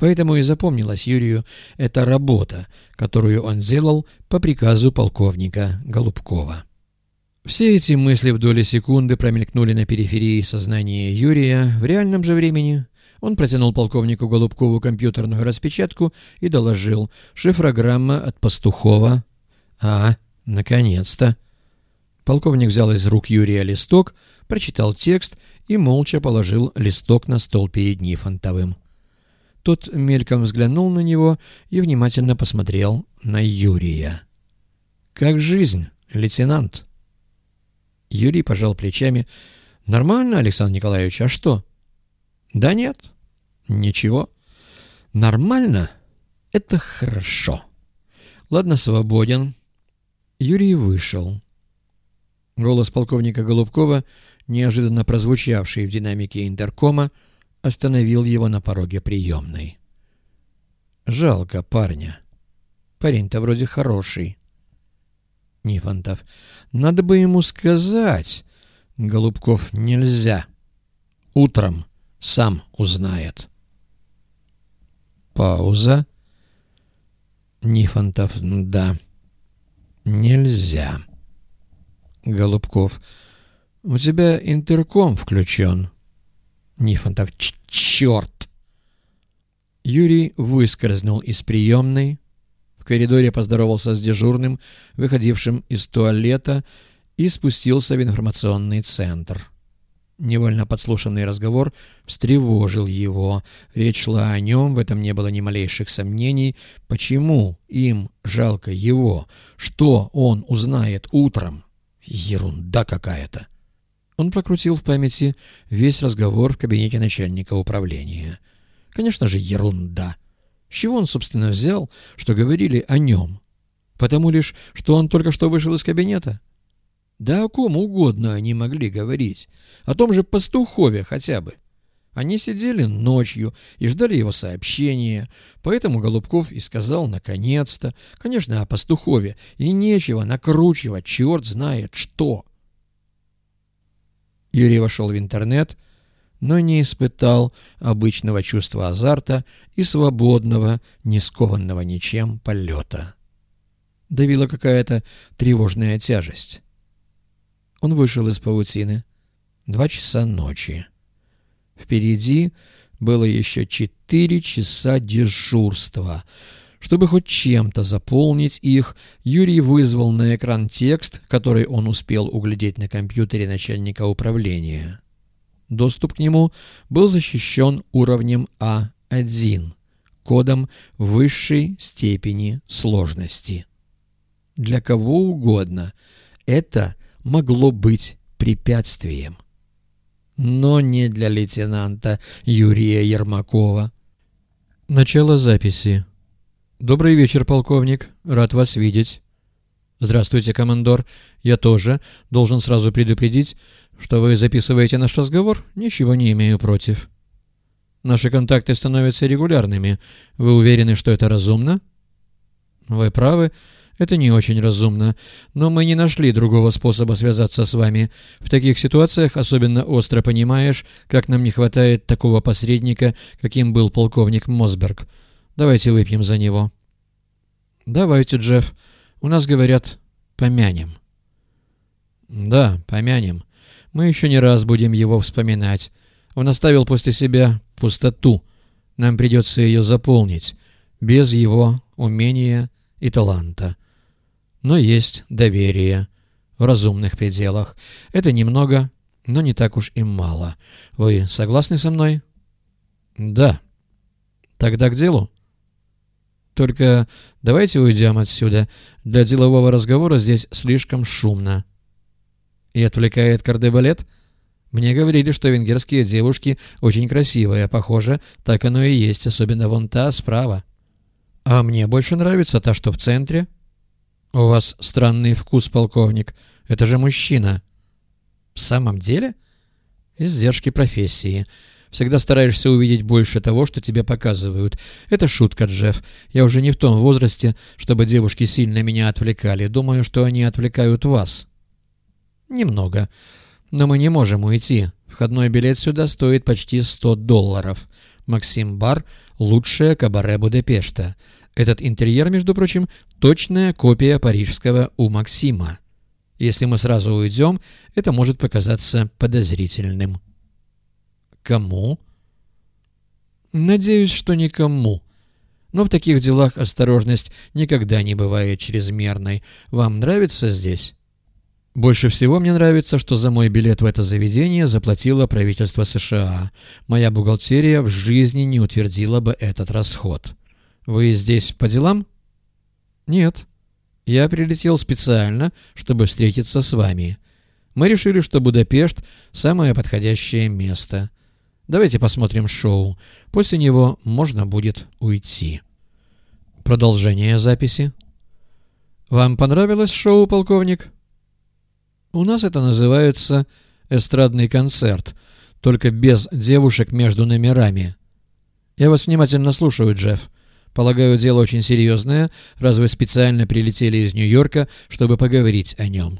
Поэтому и запомнилась Юрию эта работа, которую он делал по приказу полковника Голубкова. Все эти мысли в доли секунды промелькнули на периферии сознания Юрия. В реальном же времени он протянул полковнику Голубкову компьютерную распечатку и доложил. Шифрограмма от Пастухова. «А, наконец-то!» Полковник взял из рук Юрия листок, прочитал текст и молча положил листок на стол перед Нифонтовым. Тот мельком взглянул на него и внимательно посмотрел на Юрия. «Как жизнь, лейтенант?» Юрий пожал плечами. «Нормально, Александр Николаевич, а что?» «Да нет, ничего. Нормально — это хорошо. Ладно, свободен». Юрий вышел. Голос полковника Голубкова, неожиданно прозвучавший в динамике интеркома, остановил его на пороге приемной. «Жалко парня. Парень-то вроде хороший». Нифонтов. «Надо бы ему сказать. Голубков, нельзя. Утром сам узнает». Пауза. Нифонтов. «Да. Нельзя». Голубков. «У тебя интерком включен». Нифонтов. «Черт!» Юрий выскользнул из приемной. В коридоре поздоровался с дежурным, выходившим из туалета, и спустился в информационный центр. Невольно подслушанный разговор встревожил его. Речь шла о нем, в этом не было ни малейших сомнений. Почему им жалко его? Что он узнает утром? Ерунда какая-то. Он прокрутил в памяти весь разговор в кабинете начальника управления. Конечно же, ерунда. С чего он, собственно, взял, что говорили о нем? Потому лишь, что он только что вышел из кабинета? Да о ком угодно они могли говорить. О том же Пастухове хотя бы. Они сидели ночью и ждали его сообщения, поэтому Голубков и сказал «наконец-то». Конечно, о Пастухове, и нечего накручивать, черт знает что. Юрий вошел в интернет, но не испытал обычного чувства азарта и свободного, не скованного ничем полета. Давила какая-то тревожная тяжесть. Он вышел из паутины. Два часа ночи. Впереди было еще четыре часа дежурства — чтобы хоть чем-то заполнить их, Юрий вызвал на экран текст, который он успел углядеть на компьютере начальника управления. Доступ к нему был защищен уровнем А1, кодом высшей степени сложности. Для кого угодно это могло быть препятствием. Но не для лейтенанта Юрия Ермакова. Начало записи. «Добрый вечер, полковник. Рад вас видеть». «Здравствуйте, командор. Я тоже. Должен сразу предупредить, что вы записываете наш разговор. Ничего не имею против». «Наши контакты становятся регулярными. Вы уверены, что это разумно?» «Вы правы. Это не очень разумно. Но мы не нашли другого способа связаться с вами. В таких ситуациях особенно остро понимаешь, как нам не хватает такого посредника, каким был полковник Мосберг». Давайте выпьем за него». «Давайте, Джефф. У нас, говорят, помянем». «Да, помянем. Мы еще не раз будем его вспоминать. Он оставил после себя пустоту. Нам придется ее заполнить, без его умения и таланта. Но есть доверие в разумных пределах. Это немного, но не так уж и мало. Вы согласны со мной?» «Да». «Тогда к делу?» Только давайте уйдем отсюда. Для делового разговора здесь слишком шумно. И отвлекает кардебалет? Мне говорили, что венгерские девушки очень красивые. Похоже, так оно и есть, особенно вон та справа. А мне больше нравится та, что в центре. У вас странный вкус, полковник. Это же мужчина. В самом деле? Издержки профессии. Всегда стараешься увидеть больше того, что тебе показывают. Это шутка, Джефф. Я уже не в том возрасте, чтобы девушки сильно меня отвлекали. Думаю, что они отвлекают вас. Немного. Но мы не можем уйти. Входной билет сюда стоит почти 100 долларов. Максим Бар – лучшее кабаре Будапешта. Этот интерьер, между прочим, точная копия парижского у Максима. Если мы сразу уйдем, это может показаться подозрительным. Кому? Надеюсь, что никому. Но в таких делах осторожность никогда не бывает чрезмерной. Вам нравится здесь? Больше всего мне нравится, что за мой билет в это заведение заплатило правительство США. Моя бухгалтерия в жизни не утвердила бы этот расход. Вы здесь по делам? Нет. Я прилетел специально, чтобы встретиться с вами. Мы решили, что Будапешт – самое подходящее место. Давайте посмотрим шоу. После него можно будет уйти. Продолжение записи. Вам понравилось шоу, полковник? У нас это называется эстрадный концерт, только без девушек между номерами. Я вас внимательно слушаю, Джефф. Полагаю, дело очень серьезное, раз вы специально прилетели из Нью-Йорка, чтобы поговорить о нем.